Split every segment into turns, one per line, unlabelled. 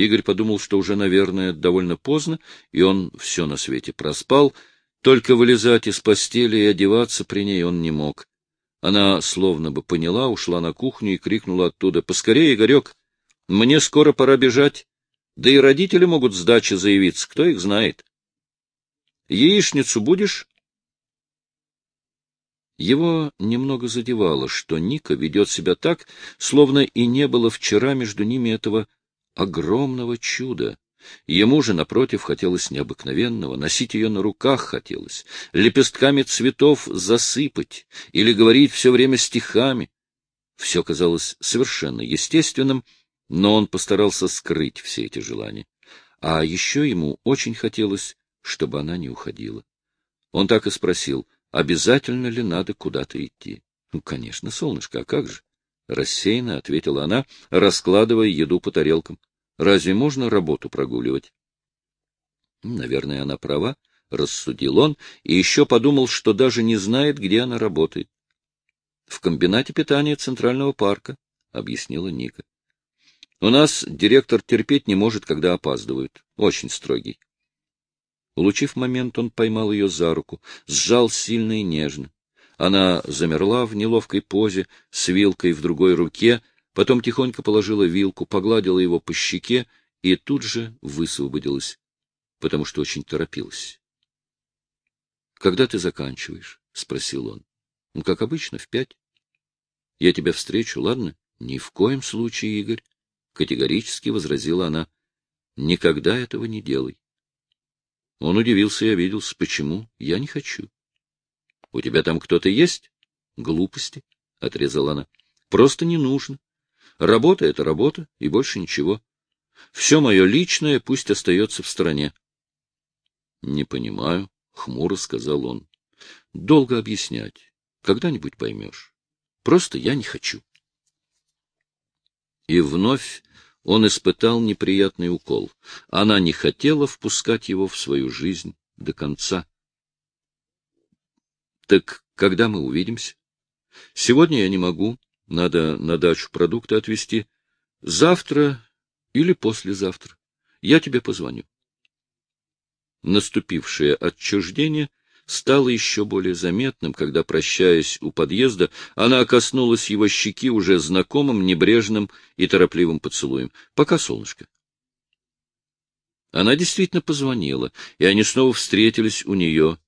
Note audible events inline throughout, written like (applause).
Игорь подумал, что уже, наверное, довольно поздно, и он все на свете проспал, только вылезать из постели и одеваться при ней он не мог. Она словно бы поняла, ушла на кухню и крикнула оттуда. — Поскорее, Игорек, мне скоро пора бежать. Да и родители могут с дачи заявиться, кто их знает. — Яичницу будешь? Его немного задевало, что Ника ведет себя так, словно и не было вчера между ними этого огромного чуда. Ему же, напротив, хотелось необыкновенного, носить ее на руках хотелось, лепестками цветов засыпать или говорить все время стихами. Все казалось совершенно естественным, но он постарался скрыть все эти желания. А еще ему очень хотелось, чтобы она не уходила. Он так и спросил, обязательно ли надо куда-то идти. — Ну, конечно, солнышко, а как же? — рассеянно ответила она, раскладывая еду по тарелкам. Разве можно работу прогуливать? Наверное, она права, — рассудил он, и еще подумал, что даже не знает, где она работает. — В комбинате питания Центрального парка, — объяснила Ника. — У нас директор терпеть не может, когда опаздывают. Очень строгий. Улучив момент, он поймал ее за руку, сжал сильно и нежно. Она замерла в неловкой позе, с вилкой в другой руке, потом тихонько положила вилку, погладила его по щеке и тут же высвободилась, потому что очень торопилась. — Когда ты заканчиваешь? — спросил он. — Ну, как обычно, в пять. — Я тебя встречу, ладно? — Ни в коем случае, Игорь. Категорически возразила она. — Никогда этого не делай. Он удивился и обиделся. — Почему? Я не хочу. — У тебя там кто-то есть? — Глупости, — отрезала она. — Просто не нужно. Работа — это работа, и больше ничего. Все мое личное пусть остается в стороне. — Не понимаю, — хмуро сказал он. — Долго объяснять. Когда-нибудь поймешь. Просто я не хочу. И вновь он испытал неприятный укол. Она не хотела впускать его в свою жизнь до конца. — Так когда мы увидимся? — Сегодня я не могу. Надо на дачу продукты отвезти. Завтра или послезавтра. Я тебе позвоню. Наступившее отчуждение стало еще более заметным, когда, прощаясь у подъезда, она коснулась его щеки уже знакомым, небрежным и торопливым поцелуем. «Пока, солнышко». Она действительно позвонила, и они снова встретились у нее,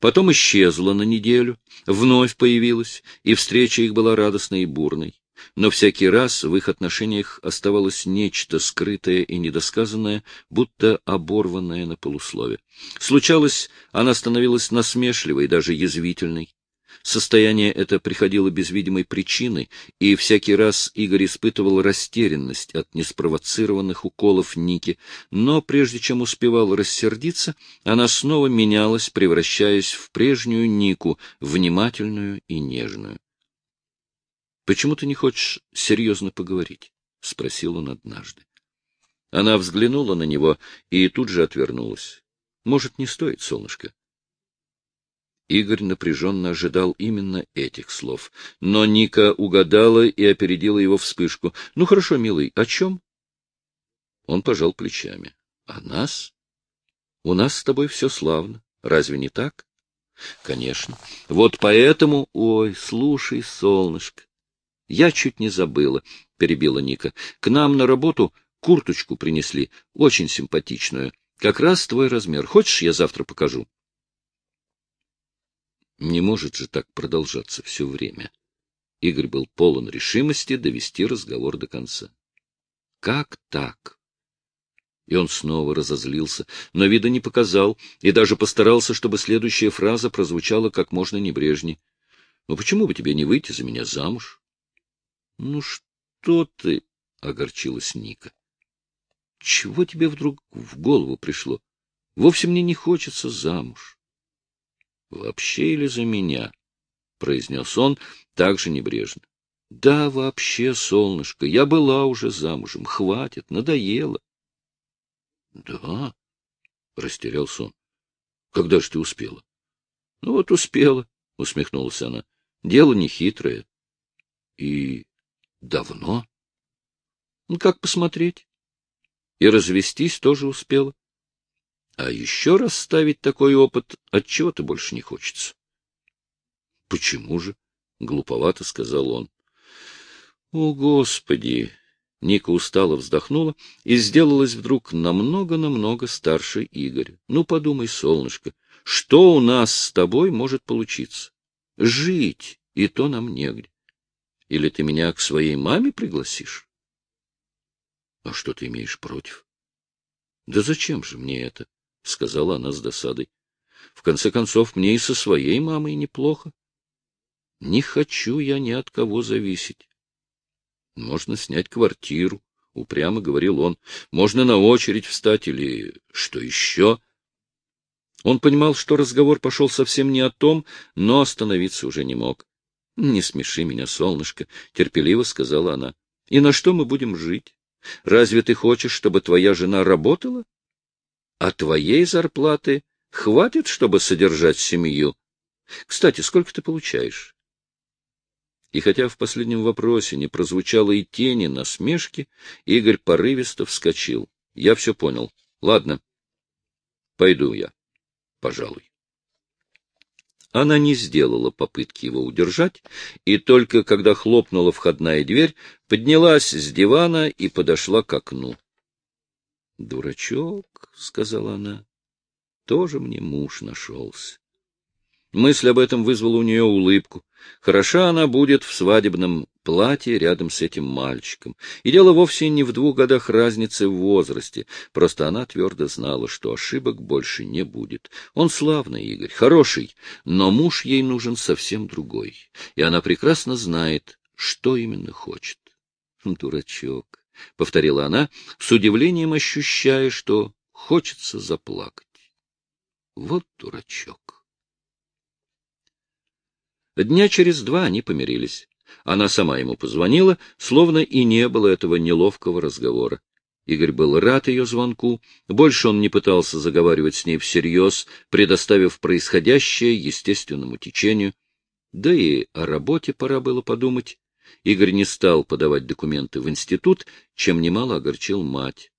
Потом исчезла на неделю, вновь появилась, и встреча их была радостной и бурной. Но всякий раз в их отношениях оставалось нечто скрытое и недосказанное, будто оборванное на полуслове. Случалось, она становилась насмешливой, даже язвительной. Состояние это приходило без видимой причины, и всякий раз Игорь испытывал растерянность от неспровоцированных уколов Ники, но прежде чем успевал рассердиться, она снова менялась, превращаясь в прежнюю Нику, внимательную и нежную. — Почему ты не хочешь серьезно поговорить? — спросил он однажды. Она взглянула на него и тут же отвернулась. — Может, не стоит, солнышко? Игорь напряженно ожидал именно этих слов. Но Ника угадала и опередила его вспышку. — Ну хорошо, милый, о чем? Он пожал плечами. — О нас? У нас с тобой все славно. Разве не так? — Конечно. Вот поэтому... Ой, слушай, солнышко. Я чуть не забыла, — перебила Ника. К нам на работу курточку принесли, очень симпатичную. Как раз твой размер. Хочешь, я завтра покажу? Не может же так продолжаться все время. Игорь был полон решимости довести разговор до конца. Как так? И он снова разозлился, но вида не показал, и даже постарался, чтобы следующая фраза прозвучала как можно небрежней. — Ну почему бы тебе не выйти за меня замуж? — Ну что ты? — огорчилась Ника. — Чего тебе вдруг в голову пришло? Вовсе мне не хочется замуж. — Вообще или за меня? — произнес он также небрежно. — Да, вообще, солнышко, я была уже замужем. Хватит, надоело. — Да? — растерялся он. — Когда же ты успела? — Ну вот успела, — усмехнулась она. — Дело нехитрое. — И давно? — Ну, как посмотреть? И развестись тоже успела. А еще раз ставить такой опыт от чего то больше не хочется. — Почему же? — глуповато сказал он. — О, Господи! Ника устало вздохнула и сделалась вдруг намного-намного старше Игоря. Ну, подумай, солнышко, что у нас с тобой может получиться? Жить, и то нам негде. Или ты меня к своей маме пригласишь? — А что ты имеешь против? — Да зачем же мне это? — сказала она с досадой. — В конце концов, мне и со своей мамой неплохо. Не хочу я ни от кого зависеть. Можно снять квартиру, — упрямо говорил он. Можно на очередь встать или что еще. Он понимал, что разговор пошел совсем не о том, но остановиться уже не мог. — Не смеши меня, солнышко, — терпеливо сказала она. — И на что мы будем жить? Разве ты хочешь, чтобы твоя жена работала? А твоей зарплаты хватит, чтобы содержать семью? Кстати, сколько ты получаешь? И хотя в последнем вопросе не прозвучало и тени насмешки, Игорь порывисто вскочил. Я все понял. Ладно. Пойду я. Пожалуй. Она не сделала попытки его удержать, и только когда хлопнула входная дверь, поднялась с дивана и подошла к окну. — Дурачок, — сказала она, — тоже мне муж нашелся. Мысль об этом вызвала у нее улыбку. Хороша она будет в свадебном платье рядом с этим мальчиком. И дело вовсе не в двух годах разницы в возрасте, просто она твердо знала, что ошибок больше не будет. Он славный, Игорь, хороший, но муж ей нужен совсем другой, и она прекрасно знает, что именно хочет. Дурачок, — повторила она, с удивлением ощущая, что хочется заплакать. Вот дурачок. Дня через два они помирились. Она сама ему позвонила, словно и не было этого неловкого разговора. Игорь был рад ее звонку, больше он не пытался заговаривать с ней всерьез, предоставив происходящее естественному течению. Да и о работе пора было подумать. Игорь не стал подавать документы в институт, чем немало огорчил мать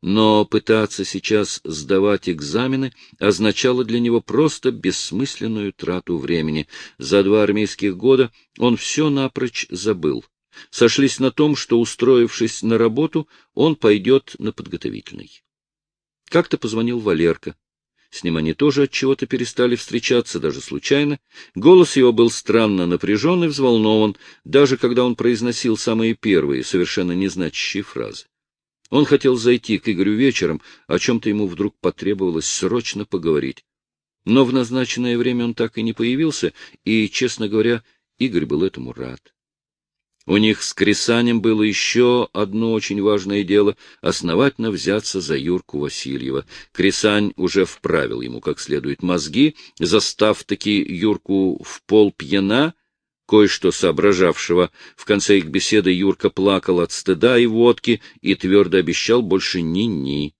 но пытаться сейчас сдавать экзамены означало для него просто бессмысленную трату времени. За два армейских года он все напрочь забыл. Сошлись на том, что, устроившись на работу, он пойдет на подготовительный. Как-то позвонил Валерка. С ним они тоже от чего-то перестали встречаться, даже случайно. Голос его был странно напряжен и взволнован, даже когда он произносил самые первые, совершенно незначащие фразы. Он хотел зайти к Игорю вечером, о чем-то ему вдруг потребовалось срочно поговорить. Но в назначенное время он так и не появился, и, честно говоря, Игорь был этому рад. У них с Крисанем было еще одно очень важное дело — основательно взяться за Юрку Васильева. Крисань уже вправил ему как следует мозги, застав таки Юрку в пол пьяна — кое-что соображавшего. В конце их беседы Юрка плакал от стыда и водки и твердо обещал больше ни-ни.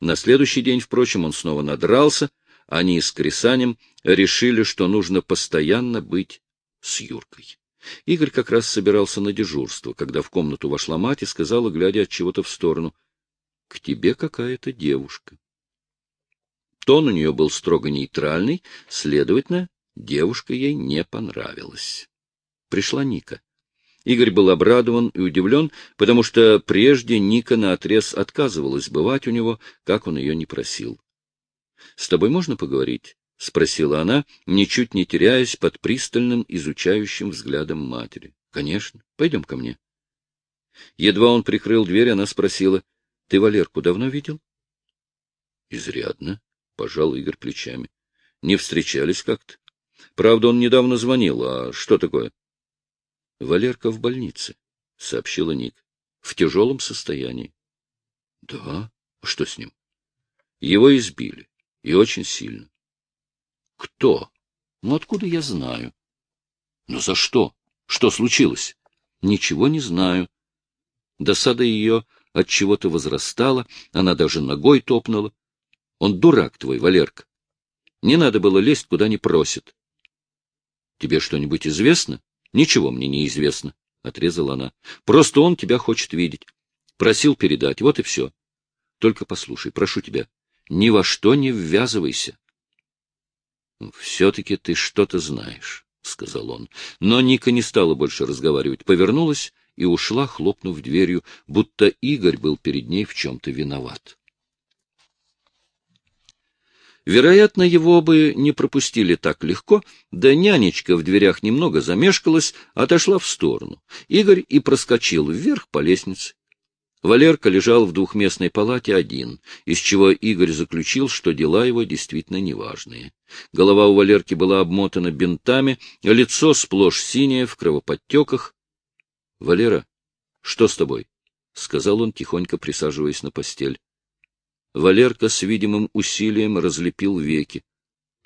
На следующий день, впрочем, он снова надрался. Они с Крисанем решили, что нужно постоянно быть с Юркой. Игорь как раз собирался на дежурство, когда в комнату вошла мать и сказала, глядя от чего-то в сторону, — К тебе какая-то девушка. Тон у нее был строго нейтральный, следовательно, девушка ей не понравилась пришла Ника. Игорь был обрадован и удивлен, потому что прежде Ника наотрез отказывалась бывать у него, как он ее не просил. — С тобой можно поговорить? — спросила она, ничуть не теряясь под пристальным изучающим взглядом матери. — Конечно. Пойдем ко мне. Едва он прикрыл дверь, она спросила, — Ты Валерку давно видел? — Изрядно, — пожал Игорь плечами. — Не встречались как-то. Правда, он недавно звонил. А что такое? — Валерка в больнице, — сообщила Ник. — В тяжелом состоянии. — Да? А что с ним? — Его избили. И очень сильно. — Кто? — Ну, откуда я знаю? — Но за что? Что случилось? — Ничего не знаю. Досада ее от чего-то возрастала, она даже ногой топнула. Он дурак твой, Валерка. Не надо было лезть, куда не просит. — Тебе что-нибудь известно? — Ничего мне не известно, — отрезала она. — Просто он тебя хочет видеть. Просил передать, вот и все. Только послушай, прошу тебя, ни во что не ввязывайся. — Все-таки ты что-то знаешь, — сказал он. Но Ника не стала больше разговаривать, повернулась и ушла, хлопнув дверью, будто Игорь был перед ней в чем-то виноват. Вероятно, его бы не пропустили так легко, да нянечка в дверях немного замешкалась, отошла в сторону. Игорь и проскочил вверх по лестнице. Валерка лежал в двухместной палате один, из чего Игорь заключил, что дела его действительно неважные. Голова у Валерки была обмотана бинтами, лицо сплошь синее, в кровоподтеках. — Валера, что с тобой? — сказал он, тихонько присаживаясь на постель. Валерка с видимым усилием разлепил веки.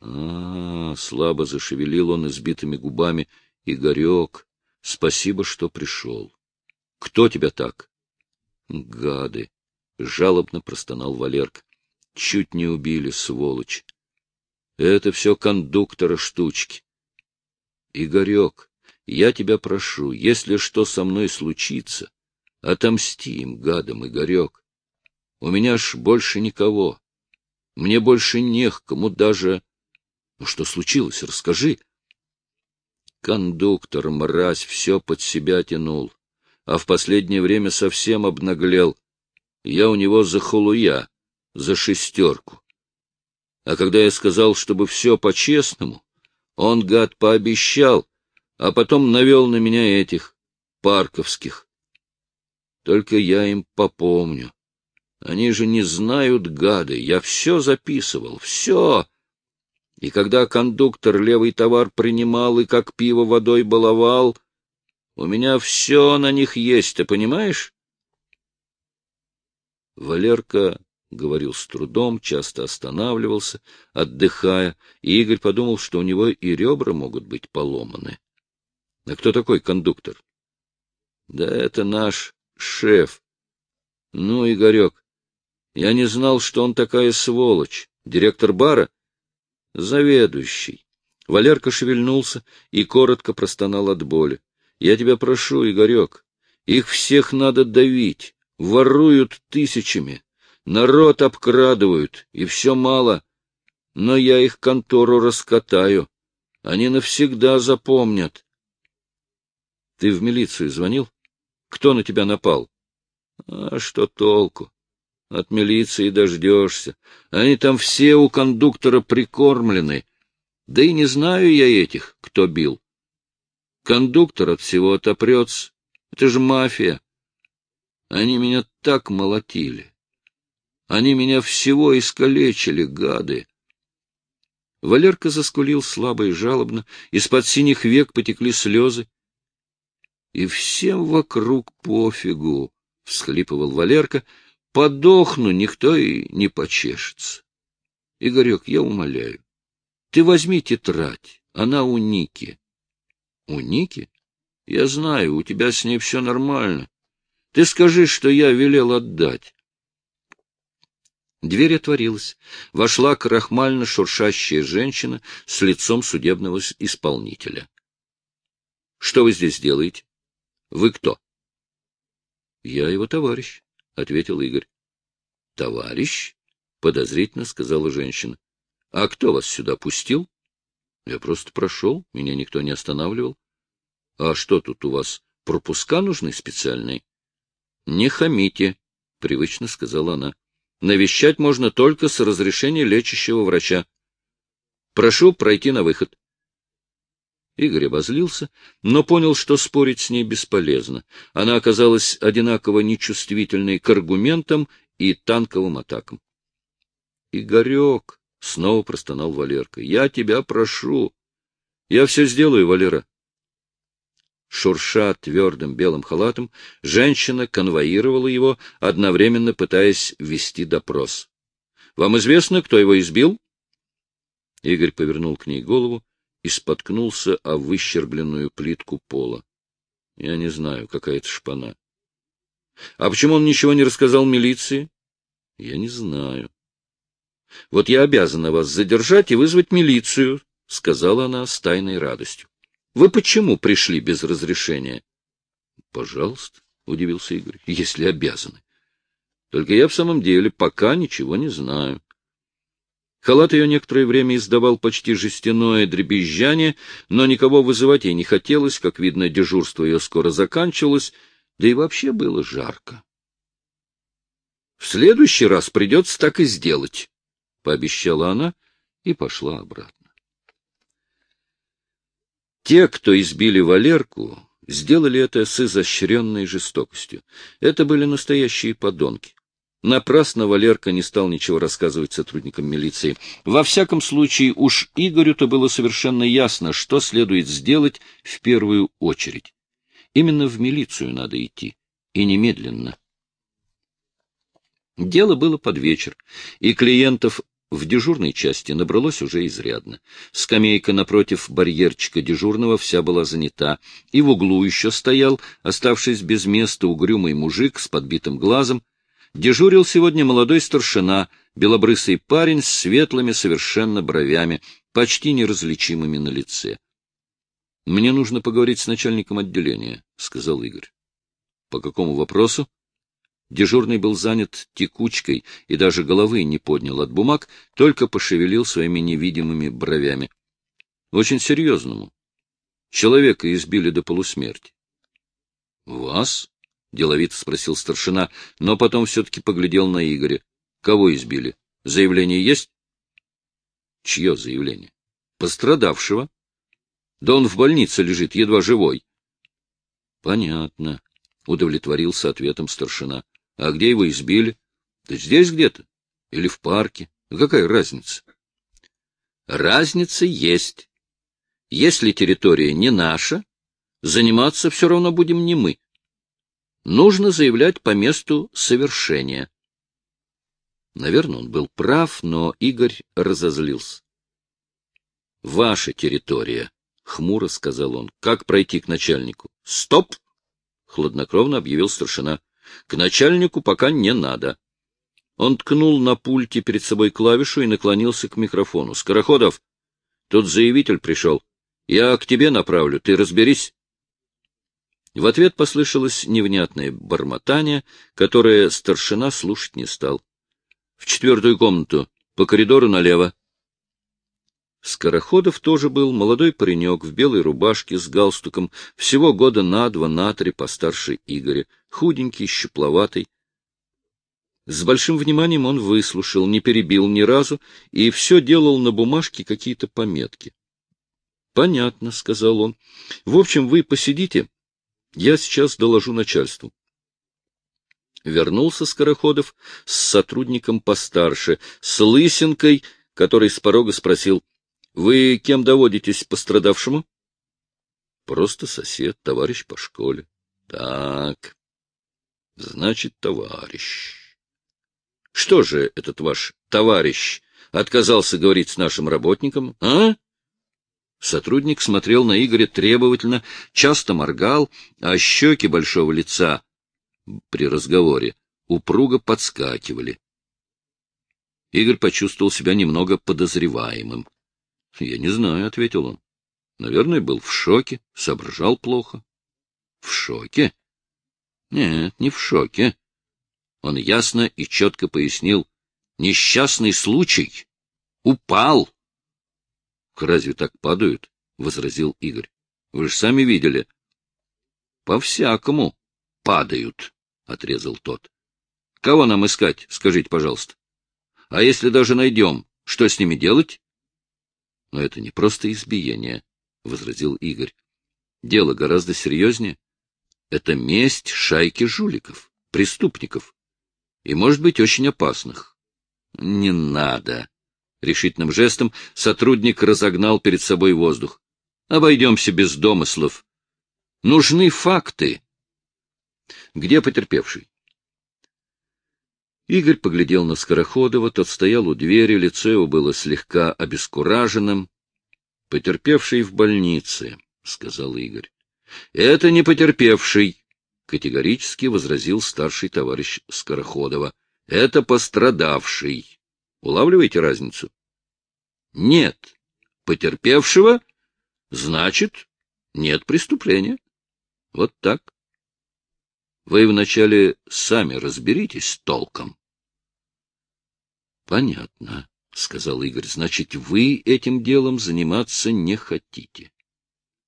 А, -а, а слабо зашевелил он избитыми губами. — Игорек, спасибо, что пришел. — Кто тебя так? — Гады! — жалобно простонал Валерка. — Чуть не убили, сволочь. Это все кондуктора штучки. Игорек, я тебя прошу, если что со мной случится, отомсти им, гадам, Игорек. У меня ж больше никого. Мне больше не к кому даже... Ну, что случилось, расскажи. Кондуктор, мразь, все под себя тянул, а в последнее время совсем обнаглел. Я у него за холуя, за шестерку. А когда я сказал, чтобы все по-честному, он, гад, пообещал, а потом навел на меня этих, парковских. Только я им попомню. Они же не знают, гады, я все записывал, все. И когда кондуктор левый товар принимал и как пиво водой баловал, у меня все на них есть, ты понимаешь? Валерка говорил с трудом, часто останавливался, отдыхая, и Игорь подумал, что у него и ребра могут быть поломаны. — А кто такой кондуктор? — Да это наш шеф. Ну, Игорек, я не знал, что он такая сволочь. Директор бара? Заведующий. Валерка шевельнулся и коротко простонал от боли. Я тебя прошу, Игорек, их всех надо давить. Воруют тысячами. Народ обкрадывают, и все мало. Но я их контору раскатаю. Они навсегда запомнят. Ты в милицию звонил? Кто на тебя напал? А что толку? От милиции дождешься. Они там все у кондуктора прикормлены. Да и не знаю я этих, кто бил. Кондуктор от всего отопрется. Это же мафия. Они меня так молотили. Они меня всего искалечили, гады. Валерка заскулил слабо и жалобно, из-под синих век потекли слезы. И всем вокруг пофигу, — всхлипывал Валерка, — Подохну, никто и не почешется. Игорек, я умоляю, ты возьми тетрадь, она у Ники. У Ники? Я знаю, у тебя с ней все нормально. Ты скажи, что я велел отдать. Дверь отворилась. Вошла крахмально шуршащая женщина с лицом судебного исполнителя. — Что вы здесь делаете? Вы кто? — Я его товарищ. — ответил Игорь. — Товарищ? — подозрительно сказала женщина. — А кто вас сюда пустил? — Я просто прошел, меня никто не останавливал. — А что тут у вас, пропуска нужны специальные? — Не хамите, — привычно сказала она. — Навещать можно только с разрешения лечащего врача. Прошу пройти на выход. Игорь обозлился, но понял, что спорить с ней бесполезно. Она оказалась одинаково нечувствительной к аргументам и танковым атакам. — Игорек, — снова простонал Валерка, — я тебя прошу. Я все сделаю, Валера. Шурша твердым белым халатом, женщина конвоировала его, одновременно пытаясь вести допрос. — Вам известно, кто его избил? Игорь повернул к ней голову и споткнулся о выщербленную плитку пола. Я не знаю, какая это шпана. А почему он ничего не рассказал милиции? Я не знаю. Вот я обязана вас задержать и вызвать милицию, — сказала она с тайной радостью. — Вы почему пришли без разрешения? — Пожалуйста, — удивился Игорь, — если обязаны. Только я в самом деле пока ничего не знаю. Халат ее некоторое время издавал почти жестяное дребезжание, но никого вызывать ей не хотелось, как видно, дежурство ее скоро заканчивалось, да и вообще было жарко. — В следующий раз придется так и сделать, — пообещала она и пошла обратно. Те, кто избили Валерку, сделали это с изощренной жестокостью. Это были настоящие подонки. Напрасно Валерка не стал ничего рассказывать сотрудникам милиции. Во всяком случае, уж Игорю-то было совершенно ясно, что следует сделать в первую очередь. Именно в милицию надо идти, и немедленно. Дело было под вечер, и клиентов в дежурной части набралось уже изрядно. Скамейка напротив барьерчика дежурного вся была занята, и в углу еще стоял, оставшись без места, угрюмый мужик с подбитым глазом. Дежурил сегодня молодой старшина, белобрысый парень с светлыми совершенно бровями, почти неразличимыми на лице. — Мне нужно поговорить с начальником отделения, — сказал Игорь. — По какому вопросу? Дежурный был занят текучкой и даже головы не поднял от бумаг, только пошевелил своими невидимыми бровями. Очень серьезному. Человека избили до полусмерти. — Вас? — деловито спросил старшина, но потом все-таки поглядел на Игоря. — Кого избили? Заявление есть? — Чье заявление? — Пострадавшего. — Да он в больнице лежит, едва живой. — Понятно, — удовлетворился ответом старшина. А где его избили? Да здесь где-то. Или в парке. Какая разница? Разница есть. Если территория не наша, заниматься все равно будем не мы. Нужно заявлять по месту совершения. Наверное, он был прав, но Игорь разозлился. — Ваша территория, — хмуро сказал он. — Как пройти к начальнику? — Стоп! — хладнокровно объявил старшина. К начальнику пока не надо. Он ткнул на пульте перед собой клавишу и наклонился к микрофону. — Скороходов, тут заявитель пришел. Я к тебе направлю, ты разберись. В ответ послышалось невнятное бормотание, которое старшина слушать не стал. — В четвертую комнату, по коридору налево. Скороходов тоже был молодой паренек в белой рубашке с галстуком, всего года на два, на три постарше Игоря, худенький, щупловатый. С большим вниманием он выслушал, не перебил ни разу и все делал на бумажке какие-то пометки. — Понятно, — сказал он. — В общем, вы посидите, я сейчас доложу начальству. Вернулся Скороходов с сотрудником постарше, с лысинкой, который с порога спросил — вы кем доводитесь пострадавшему? Просто сосед, товарищ по школе. Так. Значит, товарищ. Что же этот ваш товарищ отказался говорить с нашим работником, а? Сотрудник смотрел на Игоря требовательно, часто моргал, а щеки большого лица при разговоре упруго подскакивали. Игорь почувствовал себя немного подозреваемым. — Я не знаю, — ответил он. — Наверное, был в шоке, соображал плохо. — В шоке? — Нет, не в шоке. Он ясно и четко пояснил. — Несчастный случай. Упал. — Разве так падают? — возразил Игорь. — Вы же сами видели. — По-всякому падают, — отрезал тот. — Кого нам искать, скажите, пожалуйста? А если даже найдем, что с ними делать? Но это не просто избиение, — возразил Игорь. Дело гораздо серьезнее. Это месть шайки жуликов, преступников. И, может быть, очень опасных. Не надо. Решительным жестом сотрудник разогнал перед собой воздух. Обойдемся без домыслов. Нужны факты. Где потерпевший? Игорь поглядел на Скороходова, тот стоял у двери, лицо его было слегка обескураженным. — Потерпевший в больнице, — сказал Игорь. — Это не потерпевший, — категорически возразил старший товарищ Скороходова. — Это пострадавший. Улавливаете разницу? — Нет. Потерпевшего? Значит, нет преступления. Вот так. Вы вначале сами разберитесь толком. — Понятно, — сказал Игорь. — Значит, вы этим делом заниматься не хотите.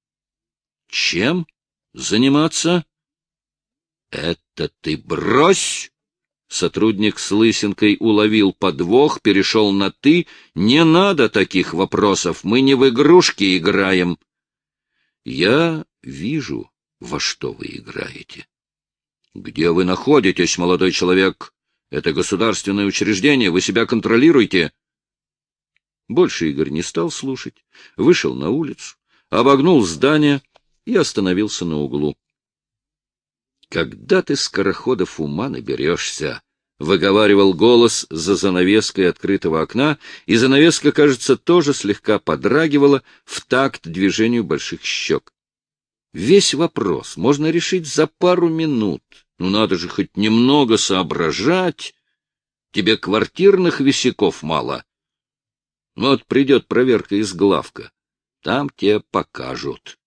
— Чем заниматься? — Это ты брось! Сотрудник с лысинкой уловил подвох, перешел на «ты». «Не надо таких вопросов, мы не в игрушки играем». «Я вижу, во что вы играете». «Где вы находитесь, молодой человек? Это государственное учреждение, вы себя контролируете». Больше Игорь не стал слушать, вышел на улицу, обогнул здание и остановился на углу. Когда ты, скороходов, ума наберешься? — выговаривал голос за занавеской открытого окна, и занавеска, кажется, тоже слегка подрагивала в такт движению больших щек. Весь вопрос можно решить за пару минут. Ну, надо же хоть немного соображать. Тебе квартирных висяков мало. Вот придет проверка из главка. Там тебе покажут.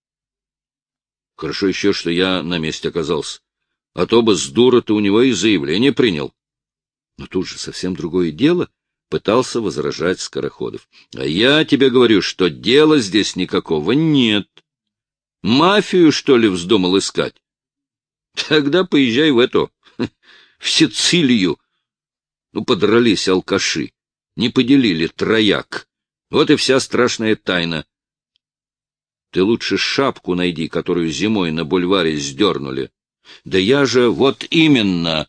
Хорошо еще, что я на месте оказался а то бы с дура-то у него и заявление принял. Но тут же совсем другое дело, — пытался возражать Скороходов. — А я тебе говорю, что дела здесь никакого нет. Мафию, что ли, вздумал искать? Тогда поезжай в эту, (laughs) в Сицилию. Ну, подрались алкаши, не поделили трояк. Вот и вся страшная тайна. Ты лучше шапку найди, которую зимой на бульваре сдернули. Да я же вот именно.